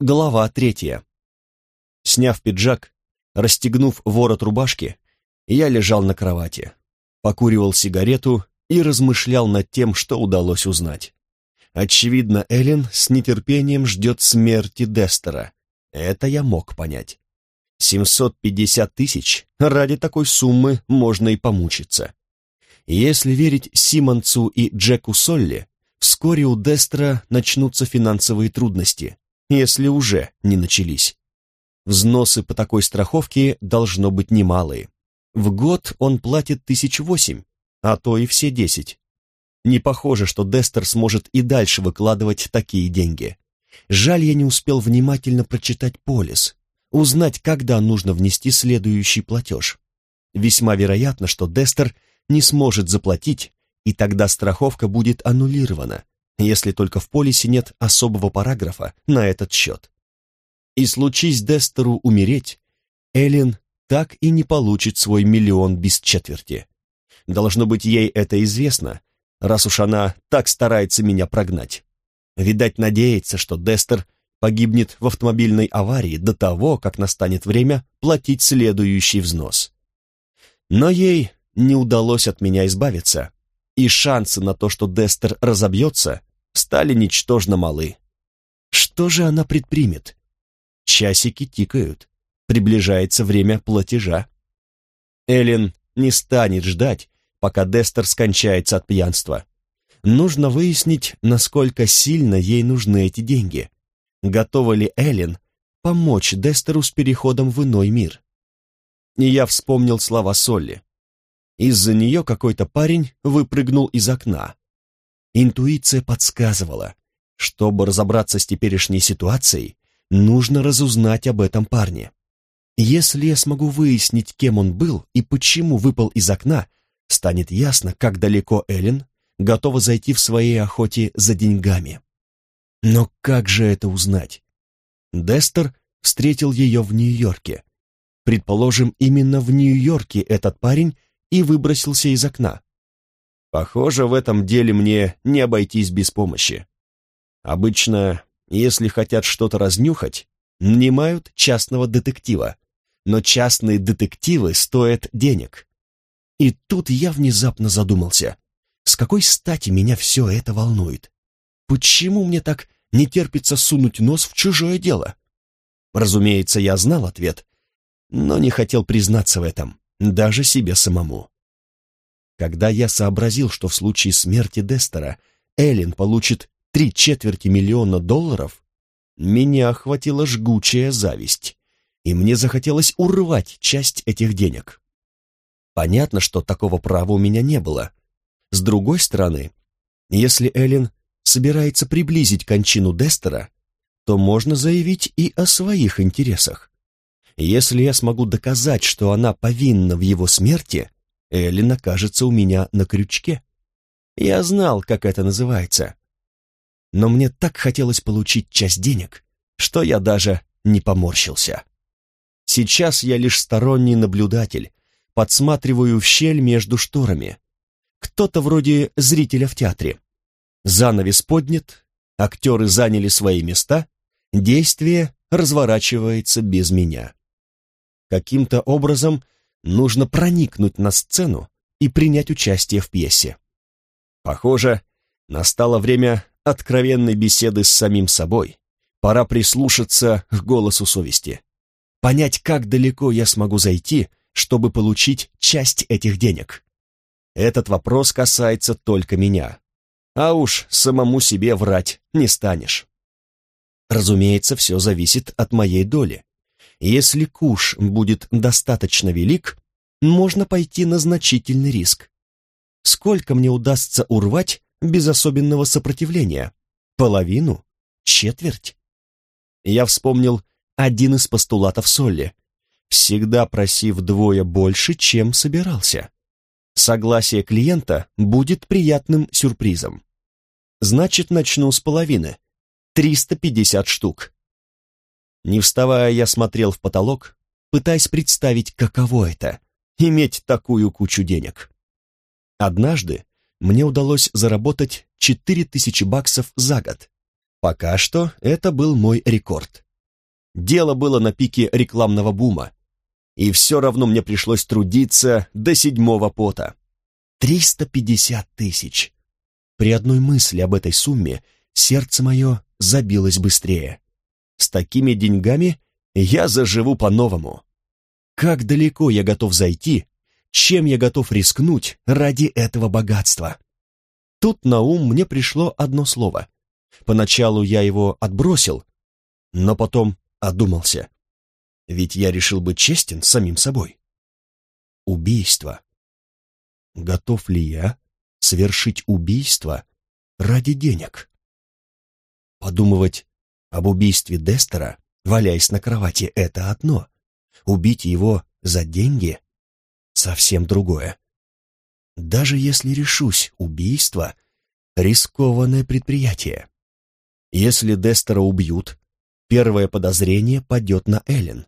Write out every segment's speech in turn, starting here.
Глава третья. Сняв пиджак, расстегнув ворот рубашки, я лежал на кровати, покуривал сигарету и размышлял над тем, что удалось узнать. Очевидно, Эллен с нетерпением ждет смерти Дестера. Это я мог понять. 750 тысяч, ради такой суммы можно и помучиться. Если верить Симонцу и Джеку Солли, вскоре у Дестера начнутся финансовые трудности если уже не начались. Взносы по такой страховке должно быть немалые. В год он платит тысяч восемь, а то и все десять. Не похоже, что Дестер сможет и дальше выкладывать такие деньги. Жаль, я не успел внимательно прочитать полис, узнать, когда нужно внести следующий платеж. Весьма вероятно, что Дестер не сможет заплатить, и тогда страховка будет аннулирована, если только в полисе нет особого параграфа на этот счет. И случись Дестеру умереть, Эллен так и не получит свой миллион без четверти. Должно быть, ей это известно, раз уж она так старается меня прогнать. Видать, надеется, что Дестер погибнет в автомобильной аварии до того, как настанет время платить следующий взнос. Но ей не удалось от меня избавиться, и шансы на то, что Дестер разобьется, стали ничтожно малы. Что же она предпримет? Часики тикают. Приближается время платежа. Эллен не станет ждать, пока Дестер скончается от пьянства. Нужно выяснить, насколько сильно ей нужны эти деньги. Готова ли Эллен помочь Дестеру с переходом в иной мир? И я вспомнил слова Солли. Из-за нее какой-то парень выпрыгнул из окна, Интуиция подсказывала, чтобы разобраться с теперешней ситуацией, нужно разузнать об этом парне. Если я смогу выяснить, кем он был и почему выпал из окна, станет ясно, как далеко Эллен готова зайти в своей охоте за деньгами. Но как же это узнать? Дестер встретил ее в Нью-Йорке. Предположим, именно в Нью-Йорке этот парень и выбросился из окна. Похоже, в этом деле мне не обойтись без помощи. Обычно, если хотят что-то разнюхать, нанимают частного детектива, но частные детективы стоят денег. И тут я внезапно задумался, с какой стати меня все это волнует? Почему мне так не терпится сунуть нос в чужое дело? Разумеется, я знал ответ, но не хотел признаться в этом, даже себе самому. Когда я сообразил, что в случае смерти Дестера Эллен получит три четверти миллиона долларов, меня охватила жгучая зависть, и мне захотелось урвать часть этих денег. Понятно, что такого права у меня не было. С другой стороны, если Эллен собирается приблизить кончину Дестера, то можно заявить и о своих интересах. Если я смогу доказать, что она повинна в его смерти, Эллен окажется у меня на крючке. Я знал, как это называется. Но мне так хотелось получить часть денег, что я даже не поморщился. Сейчас я лишь сторонний наблюдатель, подсматриваю в щель между шторами. Кто-то вроде зрителя в театре. Занавес поднят, актеры заняли свои места, действие разворачивается без меня. Каким-то образом нужно проникнуть на сцену и принять участие в пьесе. Похоже, настало время откровенной беседы с самим собой. Пора прислушаться к голосу совести. Понять, как далеко я смогу зайти, чтобы получить часть этих денег. Этот вопрос касается только меня. А уж самому себе врать не станешь. Разумеется, все зависит от моей доли. Если куш будет достаточно велик, можно пойти на значительный риск. Сколько мне удастся урвать без особенного сопротивления? Половину? Четверть? Я вспомнил один из постулатов Солли. Всегда проси вдвое больше, чем собирался. Согласие клиента будет приятным сюрпризом. Значит, начну с половины. 350 штук. Не вставая, я смотрел в потолок, пытаясь представить, каково это — иметь такую кучу денег. Однажды мне удалось заработать 4000 баксов за год. Пока что это был мой рекорд. Дело было на пике рекламного бума. И все равно мне пришлось трудиться до седьмого пота. Триста пятьдесят тысяч. При одной мысли об этой сумме сердце мое забилось быстрее. С такими деньгами я заживу по-новому. Как далеко я готов зайти, чем я готов рискнуть ради этого богатства? Тут на ум мне пришло одно слово. Поначалу я его отбросил, но потом одумался. Ведь я решил быть честен с самим собой. Убийство. Готов ли я совершить убийство ради денег? Подумывать об убийстве Дестера, валяясь на кровати, это одно. Убить его за деньги — совсем другое. Даже если решусь, убийство — рискованное предприятие. Если Дестера убьют, первое подозрение падет на Эллен.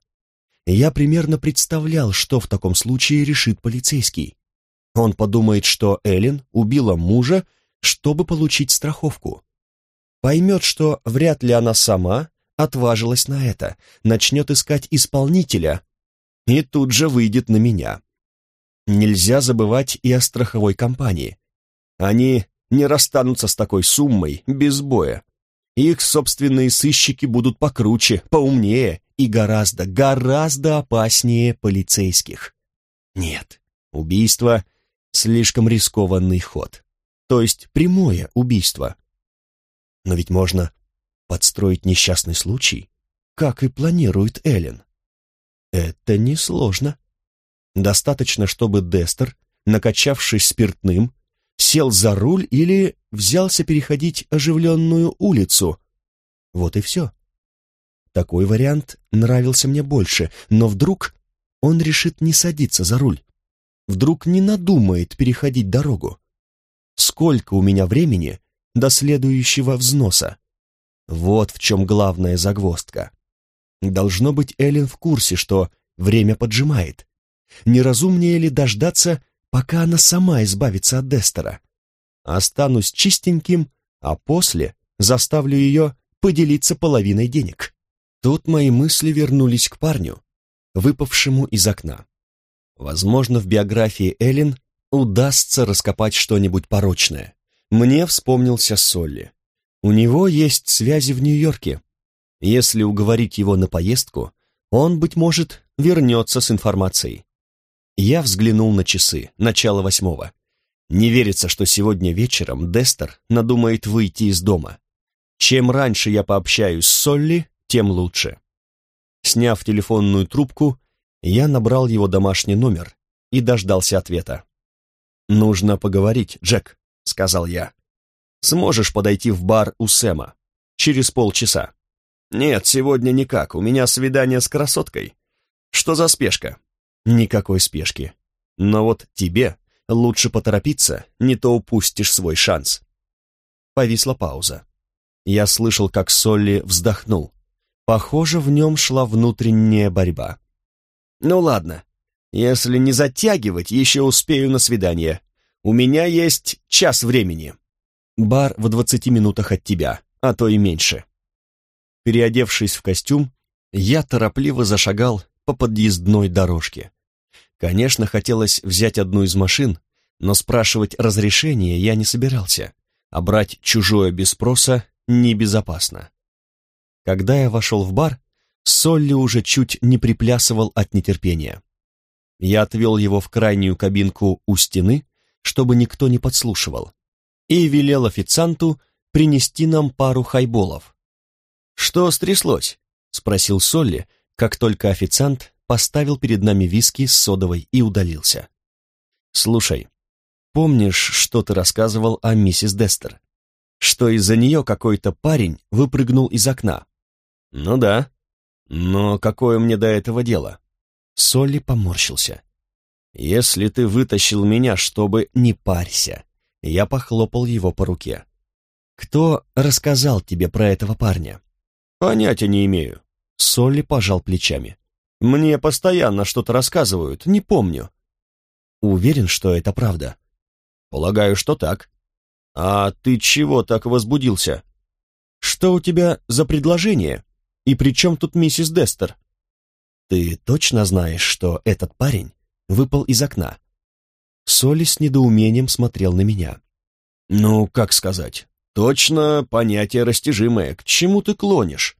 Я примерно представлял, что в таком случае решит полицейский. Он подумает, что Эллен убила мужа, чтобы получить страховку. Поймет, что вряд ли она сама отважилась на это, начнет искать исполнителя и тут же выйдет на меня. Нельзя забывать и о страховой компании. Они не расстанутся с такой суммой без боя. Их собственные сыщики будут покруче, поумнее и гораздо, гораздо опаснее полицейских. Нет, убийство — слишком рискованный ход. То есть прямое убийство. Но ведь можно подстроить несчастный случай, как и планирует Эллен. Это несложно. Достаточно, чтобы Дестер, накачавшись спиртным, сел за руль или взялся переходить оживленную улицу. Вот и все. Такой вариант нравился мне больше, но вдруг он решит не садиться за руль. Вдруг не надумает переходить дорогу. Сколько у меня времени до следующего взноса? Вот в чем главная загвоздка. Должно быть, Эллен в курсе, что время поджимает. Неразумнее ли дождаться, пока она сама избавится от Дестера? Останусь чистеньким, а после заставлю ее поделиться половиной денег. Тут мои мысли вернулись к парню, выпавшему из окна. Возможно, в биографии Эллен удастся раскопать что-нибудь порочное. Мне вспомнился Солли. У него есть связи в Нью-Йорке. Если уговорить его на поездку, он, быть может, вернется с информацией. Я взглянул на часы, начало восьмого. Не верится, что сегодня вечером Дестер надумает выйти из дома. Чем раньше я пообщаюсь с Солли, тем лучше. Сняв телефонную трубку, я набрал его домашний номер и дождался ответа. «Нужно поговорить, Джек», — сказал я. «Сможешь подойти в бар у Сэма? Через полчаса». «Нет, сегодня никак, у меня свидание с красоткой». «Что за спешка?» «Никакой спешки. Но вот тебе лучше поторопиться, не то упустишь свой шанс». Повисла пауза. Я слышал, как Солли вздохнул. Похоже, в нем шла внутренняя борьба. «Ну ладно, если не затягивать, еще успею на свидание. У меня есть час времени. Бар в двадцати минутах от тебя, а то и меньше». Переодевшись в костюм, я торопливо зашагал по подъездной дорожке. Конечно, хотелось взять одну из машин, но спрашивать разрешение я не собирался, а брать чужое без спроса небезопасно. Когда я вошел в бар, Солли уже чуть не приплясывал от нетерпения. Я отвел его в крайнюю кабинку у стены, чтобы никто не подслушивал, и велел официанту принести нам пару хайболов. «Что стряслось?» — спросил Солли, как только официант поставил перед нами виски с содовой и удалился. «Слушай, помнишь, что ты рассказывал о миссис Дестер? Что из-за нее какой-то парень выпрыгнул из окна?» «Ну да. Но какое мне до этого дело?» Солли поморщился. «Если ты вытащил меня, чтобы не парься», я похлопал его по руке. «Кто рассказал тебе про этого парня?» «Понятия не имею». Солли пожал плечами. «Мне постоянно что-то рассказывают, не помню». «Уверен, что это правда?» «Полагаю, что так». «А ты чего так возбудился?» «Что у тебя за предложение?» И при чем тут миссис Дестер? Ты точно знаешь, что этот парень выпал из окна? Соли с недоумением смотрел на меня. Ну, как сказать? Точно понятие растяжимое. К чему ты клонишь?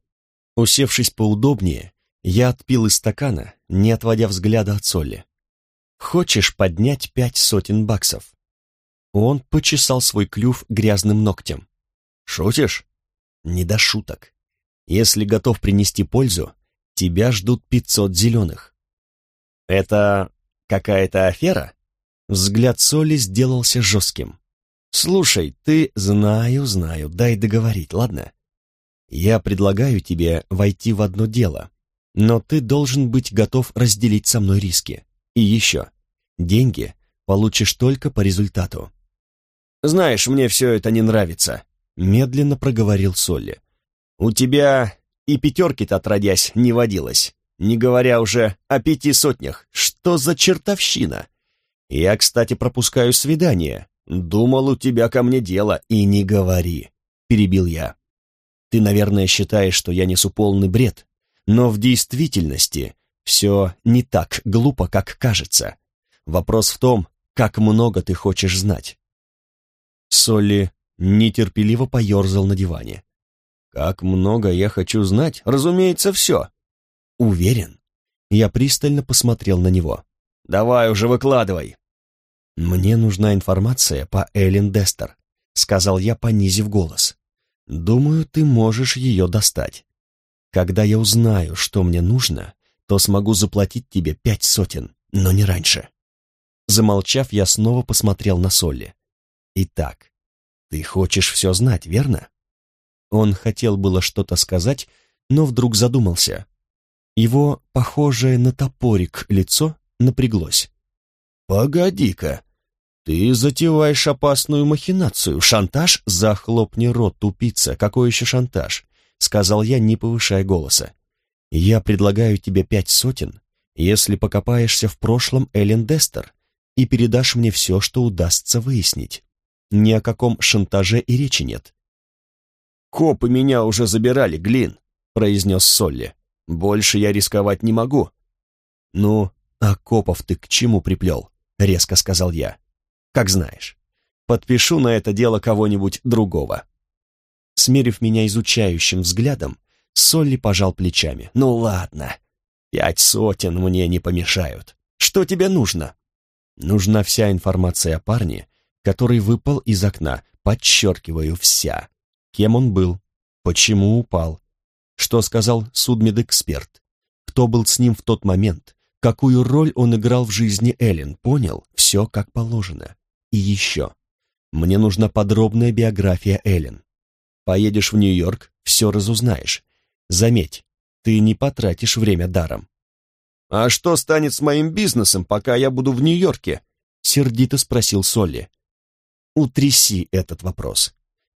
Усевшись поудобнее, я отпил из стакана, не отводя взгляда от Соли. Хочешь поднять пять сотен баксов? Он почесал свой клюв грязным ногтем. Шутишь? Не до шуток. Если готов принести пользу, тебя ждут пятьсот зеленых. Это какая-то афера? Взгляд Соли сделался жестким. Слушай, ты... Знаю, знаю, дай договорить, ладно? Я предлагаю тебе войти в одно дело, но ты должен быть готов разделить со мной риски. И еще, деньги получишь только по результату. «Знаешь, мне все это не нравится», — медленно проговорил Солли. «У тебя и пятерки-то отродясь не водилось, не говоря уже о пяти сотнях. Что за чертовщина? Я, кстати, пропускаю свидание. Думал, у тебя ко мне дело, и не говори», — перебил я. «Ты, наверное, считаешь, что я несу полный бред, но в действительности все не так глупо, как кажется. Вопрос в том, как много ты хочешь знать. Солли нетерпеливо поерзал на диване. «Как много я хочу знать, разумеется, все». «Уверен?» Я пристально посмотрел на него. «Давай уже выкладывай». «Мне нужна информация по Эллен Дестер», — сказал я, понизив голос. «Думаю, ты можешь ее достать. Когда я узнаю, что мне нужно, то смогу заплатить тебе пять сотен, но не раньше». Замолчав, я снова посмотрел на Солли. «Итак, ты хочешь все знать, верно?» Он хотел было что-то сказать, но вдруг задумался. Его, похожее на топорик, лицо напряглось. «Погоди-ка, ты затеваешь опасную махинацию. Шантаж? Захлопни рот, тупица. Какой еще шантаж?» — сказал я, не повышая голоса. «Я предлагаю тебе пять сотен, если покопаешься в прошлом Эллен Дестер и передашь мне все, что удастся выяснить. Ни о каком шантаже и речи нет. «Копы меня уже забирали, Глин», — произнес Солли. «Больше я рисковать не могу». «Ну, а копов ты к чему приплел?» — резко сказал я. «Как знаешь. Подпишу на это дело кого-нибудь другого». Смерив меня изучающим взглядом, Солли пожал плечами. «Ну ладно, пять сотен мне не помешают. Что тебе нужно?» «Нужна вся информация о парне, который выпал из окна, подчеркиваю, вся. Кем он был, почему упал, что сказал судмедэксперт, кто был с ним в тот момент, какую роль он играл в жизни Эллен, понял, все как положено. И еще, мне нужна подробная биография Эллен. Поедешь в Нью-Йорк, все разузнаешь. Заметь, ты не потратишь время даром. «А что станет с моим бизнесом, пока я буду в Нью-Йорке?» — сердито спросил Солли. Утряси этот вопрос.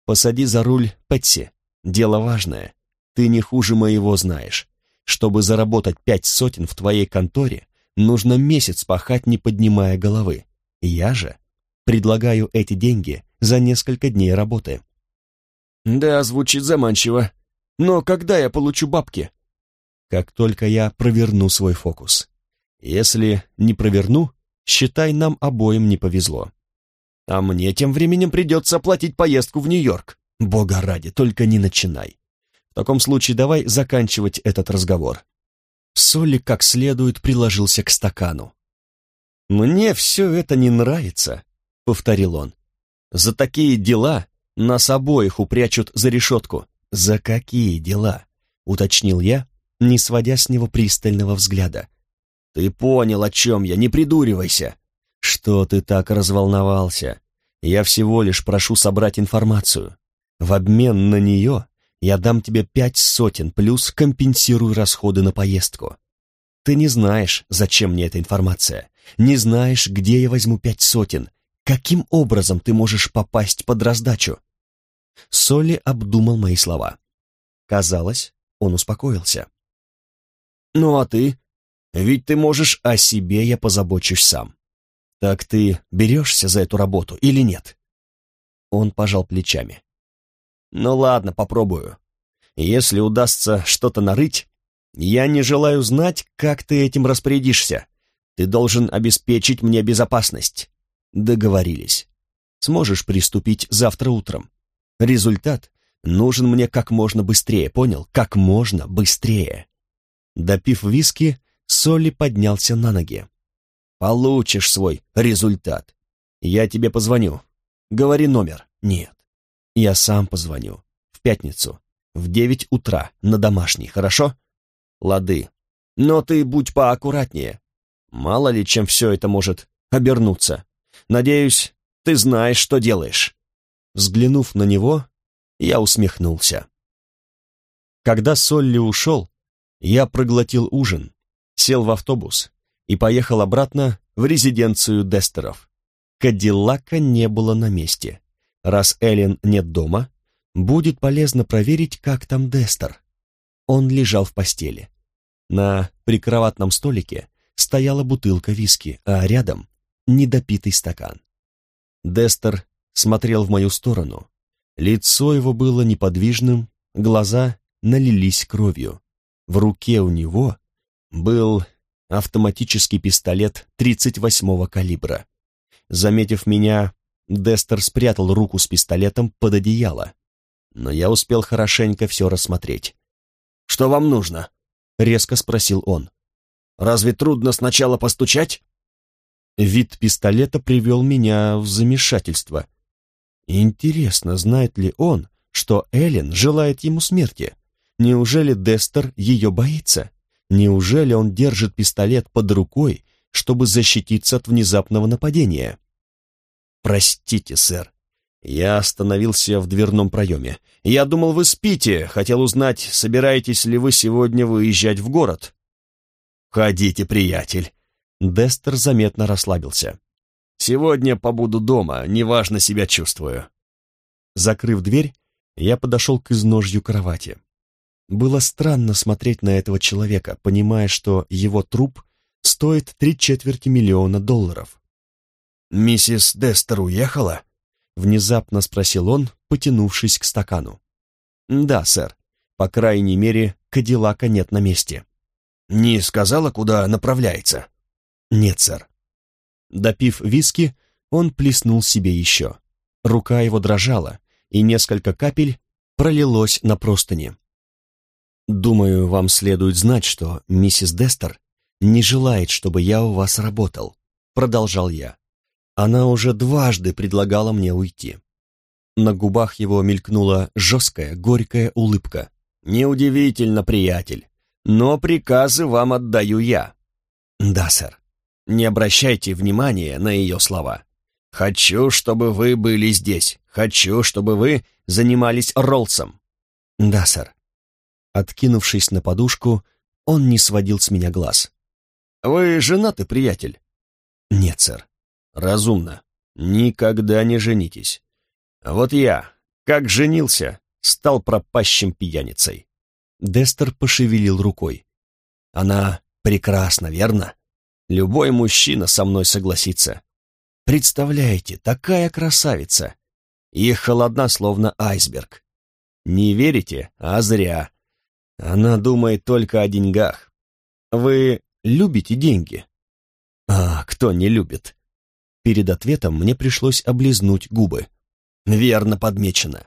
Посади за руль Пэтси. Дело важное. Ты не хуже моего знаешь. Чтобы заработать пять сотен в твоей конторе, нужно месяц пахать, не поднимая головы. Я же предлагаю эти деньги за несколько дней работы. Да, звучит заманчиво. Но когда я получу бабки? Как только я проверну свой фокус. Если не проверну, считай, нам обоим не повезло. А мне тем временем придется оплатить поездку в Нью-Йорк. Бога ради, только не начинай. В таком случае давай заканчивать этот разговор. Солли как следует приложился к стакану. «Мне все это не нравится», — повторил он. «За такие дела нас обоих упрячут за решетку». «За какие дела?» — уточнил я, не сводя с него пристального взгляда. «Ты понял, о чем я, не придуривайся. «Что ты так разволновался? Я всего лишь прошу собрать информацию. В обмен на нее я дам тебе пять сотен, плюс компенсирую расходы на поездку. Ты не знаешь, зачем мне эта информация, не знаешь, где я возьму пять сотен, каким образом ты можешь попасть под раздачу». Соли обдумал мои слова. Казалось, он успокоился. «Ну а ты? Ведь ты можешь о себе, я позабочусь сам. «Так ты берешься за эту работу или нет?» Он пожал плечами. «Ну ладно, попробую. Если удастся что-то нарыть, я не желаю знать, как ты этим распорядишься. Ты должен обеспечить мне безопасность. Договорились. Сможешь приступить завтра утром. Результат нужен мне как можно быстрее, понял? Как можно быстрее. Допив виски, Солли поднялся на ноги. Получишь свой результат. Я тебе позвоню. Говори номер. Нет. Я сам позвоню. В пятницу. В девять утра. На домашний, хорошо? Лады. Но ты будь поаккуратнее. Мало ли, чем все это может обернуться. Надеюсь, ты знаешь, что делаешь». Взглянув на него, я усмехнулся. Когда Солли ушел, я проглотил ужин, сел в автобус и поехал обратно в резиденцию Дестеров. Кадиллака не было на месте. Раз Эллен нет дома, будет полезно проверить, как там Дестер. Он лежал в постели. На прикроватном столике стояла бутылка виски, а рядом недопитый стакан. Дестер смотрел в мою сторону. Лицо его было неподвижным, глаза налились кровью. В руке у него был автоматический пистолет 38-го калибра. Заметив меня, Дестер спрятал руку с пистолетом под одеяло. Но я успел хорошенько все рассмотреть. «Что вам нужно?» — резко спросил он. «Разве трудно сначала постучать?» Вид пистолета привел меня в замешательство. Интересно, знает ли он, что Эллен желает ему смерти? Неужели Дестер ее боится? Неужели он держит пистолет под рукой, чтобы защититься от внезапного нападения? «Простите, сэр». Я остановился в дверном проеме. «Я думал, вы спите. Хотел узнать, собираетесь ли вы сегодня выезжать в город?» «Ходите, приятель». Дестер заметно расслабился. «Сегодня побуду дома, неважно себя чувствую». Закрыв дверь, я подошел к изножью кровати. Было странно смотреть на этого человека, понимая, что его труп стоит три четверти миллиона долларов. «Миссис Дестер уехала?» — внезапно спросил он, потянувшись к стакану. «Да, сэр. По крайней мере, Кадиллака нет на месте». «Не сказала, куда направляется?» «Нет, сэр». Допив виски, он плеснул себе еще. Рука его дрожала, и несколько капель пролилось на простыни. «Думаю, вам следует знать, что миссис Дестер не желает, чтобы я у вас работал», — продолжал я. Она уже дважды предлагала мне уйти. На губах его мелькнула жесткая, горькая улыбка. «Неудивительно, приятель, но приказы вам отдаю я». «Да, сэр». Не обращайте внимания на ее слова. «Хочу, чтобы вы были здесь. Хочу, чтобы вы занимались Роллсом». «Да, сэр». Откинувшись на подушку, он не сводил с меня глаз. «Вы женаты, приятель?» «Нет, сэр». «Разумно. Никогда не женитесь. Вот я, как женился, стал пропащим пьяницей». Дестер пошевелил рукой. «Она прекрасна, верно? Любой мужчина со мной согласится. Представляете, такая красавица. И холодна, словно айсберг. Не верите? А зря. Она думает только о деньгах. Вы любите деньги? А кто не любит? Перед ответом мне пришлось облизнуть губы. Верно подмечено.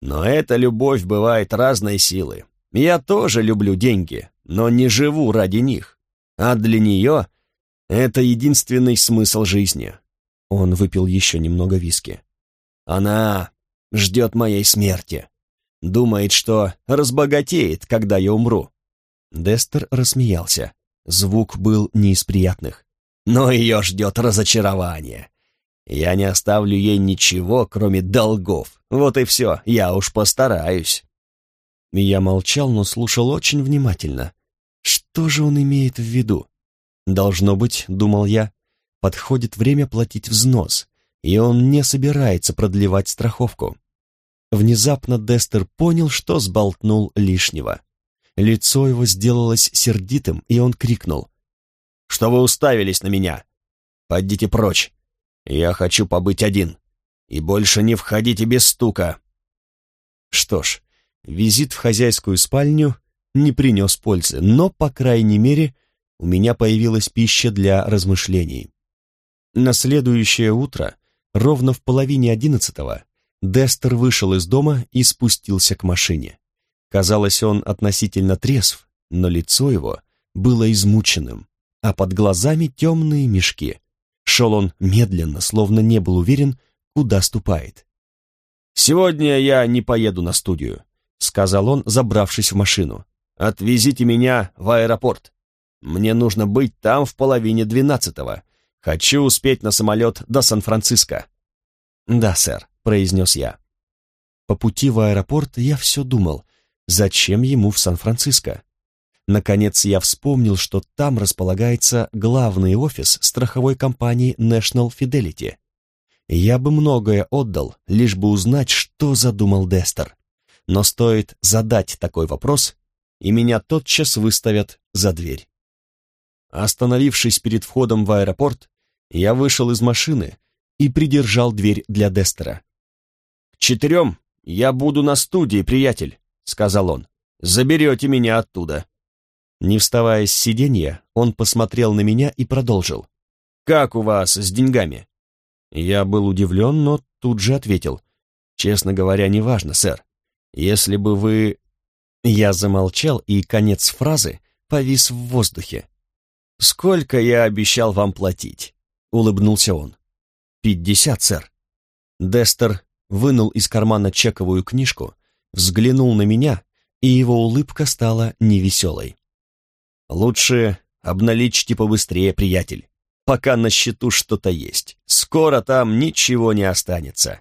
Но эта любовь бывает разной силы. Я тоже люблю деньги, но не живу ради них. А для нее это единственный смысл жизни. Он выпил еще немного виски. Она ждет моей смерти. Думает, что разбогатеет, когда я умру. Дестер рассмеялся. Звук был не из приятных но ее ждет разочарование. Я не оставлю ей ничего, кроме долгов. Вот и все, я уж постараюсь». Я молчал, но слушал очень внимательно. Что же он имеет в виду? Должно быть, думал я, подходит время платить взнос, и он не собирается продлевать страховку. Внезапно Дестер понял, что сболтнул лишнего. Лицо его сделалось сердитым, и он крикнул что вы уставились на меня. Пойдите прочь. Я хочу побыть один. И больше не входите без стука. Что ж, визит в хозяйскую спальню не принес пользы, но, по крайней мере, у меня появилась пища для размышлений. На следующее утро, ровно в половине одиннадцатого, Дестер вышел из дома и спустился к машине. Казалось, он относительно трезв, но лицо его было измученным, а под глазами темные мешки. Шел он медленно, словно не был уверен, куда ступает. «Сегодня я не поеду на студию», — сказал он, забравшись в машину. «Отвезите меня в аэропорт. Мне нужно быть там в половине двенадцатого. Хочу успеть на самолет до Сан-Франциско». «Да, сэр», — произнес я. По пути в аэропорт я все думал, зачем ему в Сан-Франциско? Наконец я вспомнил, что там располагается главный офис страховой компании National Fidelity. Я бы многое отдал, лишь бы узнать, что задумал Дестер. Но стоит задать такой вопрос, и меня тотчас выставят за дверь. Остановившись перед входом в аэропорт, я вышел из машины и придержал дверь для Дестера. «К четырем я буду на студии, приятель», — сказал он. «Заберете меня оттуда». Не вставая с сиденья, он посмотрел на меня и продолжил. «Как у вас с деньгами?» Я был удивлен, но тут же ответил. «Честно говоря, неважно, сэр. Если бы вы...» Я замолчал, и конец фразы повис в воздухе. «Сколько я обещал вам платить?» — улыбнулся он. «Пятьдесят, сэр». Дестер вынул из кармана чековую книжку, взглянул на меня, и его улыбка стала невеселой. Лучше обналичьте побыстрее, приятель, пока на счету что-то есть. Скоро там ничего не останется.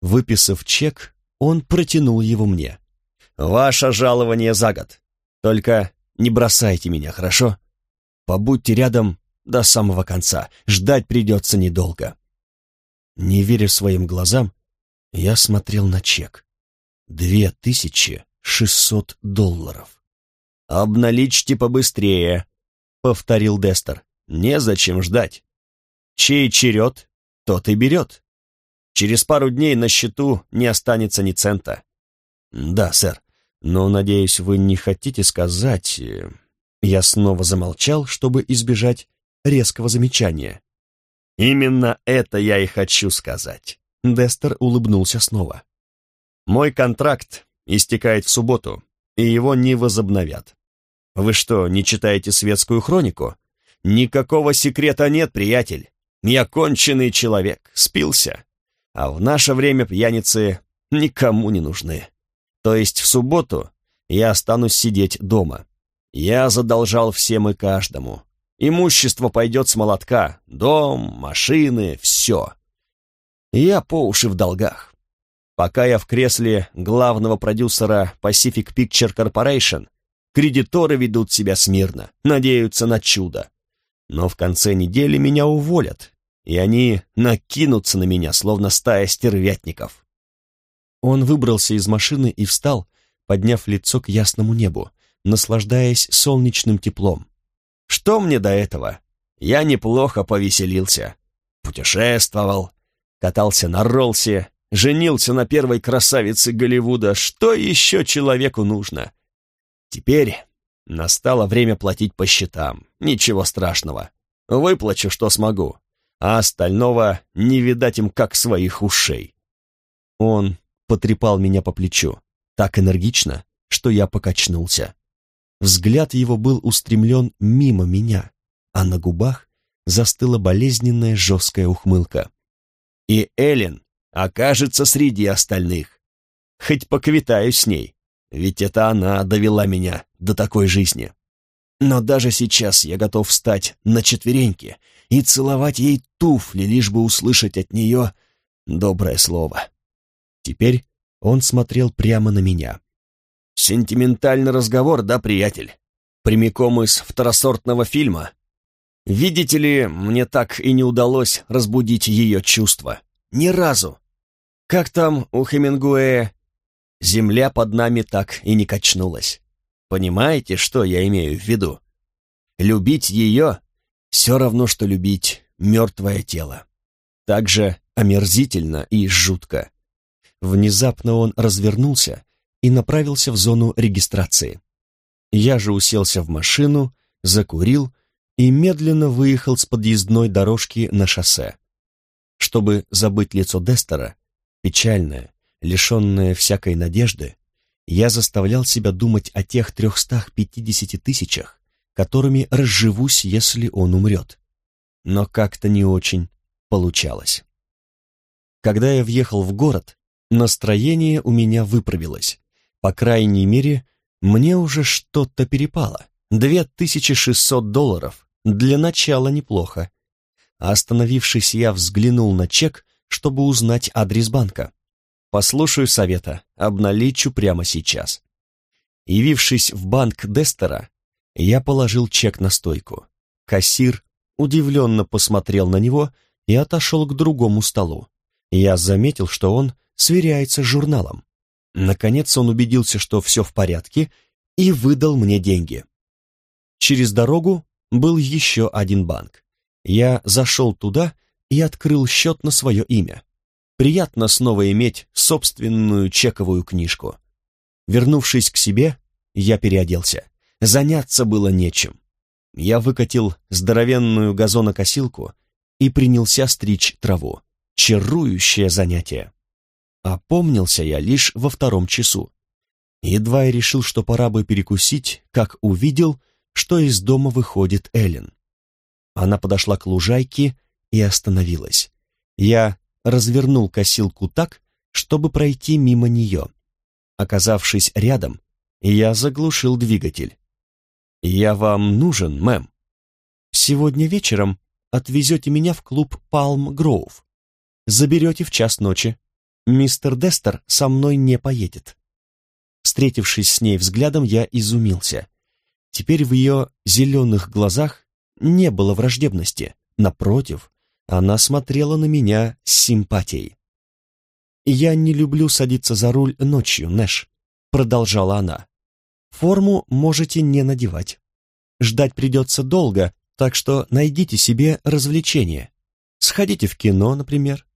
Выписав чек, он протянул его мне. Ваше жалование за год. Только не бросайте меня, хорошо? Побудьте рядом до самого конца. Ждать придется недолго. Не веря своим глазам, я смотрел на чек. Две тысячи шестьсот долларов. «Обналичьте побыстрее», — повторил Дестер. «Незачем ждать. Чей черед, тот и берет. Через пару дней на счету не останется ни цента». «Да, сэр, но, надеюсь, вы не хотите сказать...» э, Я снова замолчал, чтобы избежать резкого замечания. «Именно это я и хочу сказать», — Дестер улыбнулся снова. «Мой контракт истекает в субботу, и его не возобновят. Вы что, не читаете светскую хронику? Никакого секрета нет, приятель. Я конченый человек, спился. А в наше время пьяницы никому не нужны. То есть в субботу я останусь сидеть дома. Я задолжал всем и каждому. Имущество пойдет с молотка. Дом, машины, все. Я по уши в долгах. Пока я в кресле главного продюсера Pacific Picture Corporation, Кредиторы ведут себя смирно, надеются на чудо. Но в конце недели меня уволят, и они накинутся на меня, словно стая стервятников. Он выбрался из машины и встал, подняв лицо к ясному небу, наслаждаясь солнечным теплом. Что мне до этого? Я неплохо повеселился. Путешествовал, катался на Ролсе, женился на первой красавице Голливуда. Что еще человеку нужно? Теперь настало время платить по счетам. Ничего страшного. Выплачу, что смогу. А остального не видать им, как своих ушей. Он потрепал меня по плечу, так энергично, что я покачнулся. Взгляд его был устремлен мимо меня, а на губах застыла болезненная жесткая ухмылка. И Эллен окажется среди остальных. Хоть поквитаюсь с ней. Ведь это она довела меня до такой жизни. Но даже сейчас я готов встать на четвереньки и целовать ей туфли, лишь бы услышать от нее доброе слово. Теперь он смотрел прямо на меня. «Сентиментальный разговор, да, приятель? Прямиком из второсортного фильма. Видите ли, мне так и не удалось разбудить ее чувства. Ни разу. Как там у Хемингуэя Земля под нами так и не качнулась. Понимаете, что я имею в виду? Любить ее — все равно, что любить мертвое тело. Так же омерзительно и жутко. Внезапно он развернулся и направился в зону регистрации. Я же уселся в машину, закурил и медленно выехал с подъездной дорожки на шоссе. Чтобы забыть лицо Дестера, печальное, лишенное всякой надежды, я заставлял себя думать о тех 350 тысячах, которыми разживусь, если он умрет. Но как-то не очень получалось. Когда я въехал в город, настроение у меня выправилось. По крайней мере, мне уже что-то перепало. 2600 долларов. Для начала неплохо. Остановившись, я взглянул на чек, чтобы узнать адрес банка. Послушаю совета, обналичу прямо сейчас. Явившись в банк Дестера, я положил чек на стойку. Кассир удивленно посмотрел на него и отошел к другому столу. Я заметил, что он сверяется с журналом. Наконец он убедился, что все в порядке, и выдал мне деньги. Через дорогу был еще один банк. Я зашел туда и открыл счет на свое имя. Приятно снова иметь собственную чековую книжку. Вернувшись к себе, я переоделся. Заняться было нечем. Я выкатил здоровенную газонокосилку и принялся стричь траву. Чарующее занятие. Опомнился я лишь во втором часу. Едва я решил, что пора бы перекусить, как увидел, что из дома выходит Эллен. Она подошла к лужайке и остановилась. Я развернул косилку так, чтобы пройти мимо нее. Оказавшись рядом, я заглушил двигатель. «Я вам нужен, мэм?» «Сегодня вечером отвезете меня в клуб Палм Гроув. Заберете в час ночи. Мистер Дестер со мной не поедет». Встретившись с ней взглядом, я изумился. Теперь в ее зеленых глазах не было враждебности. Напротив, она смотрела на меня с симпатией. «Я не люблю садиться за руль ночью, Нэш», — продолжала она. «Форму можете не надевать. Ждать придется долго, так что найдите себе развлечение. Сходите в кино, например».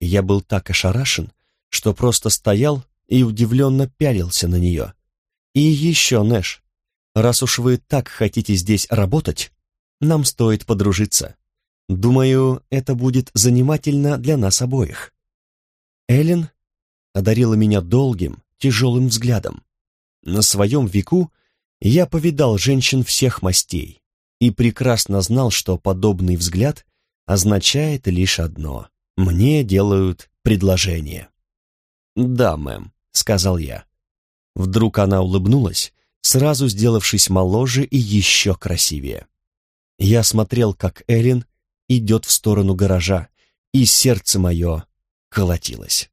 Я был так ошарашен, что просто стоял и удивленно пялился на нее. «И еще, Нэш, раз уж вы так хотите здесь работать, нам стоит подружиться. Думаю, это будет занимательно для нас обоих. Эллен одарила меня долгим, тяжелым взглядом. На своем веку я повидал женщин всех мастей и прекрасно знал, что подобный взгляд означает лишь одно — мне делают предложение. «Да, мэм», — сказал я. Вдруг она улыбнулась, сразу сделавшись моложе и еще красивее. Я смотрел, как Эллен идет в сторону гаража, и сердце мое колотилось.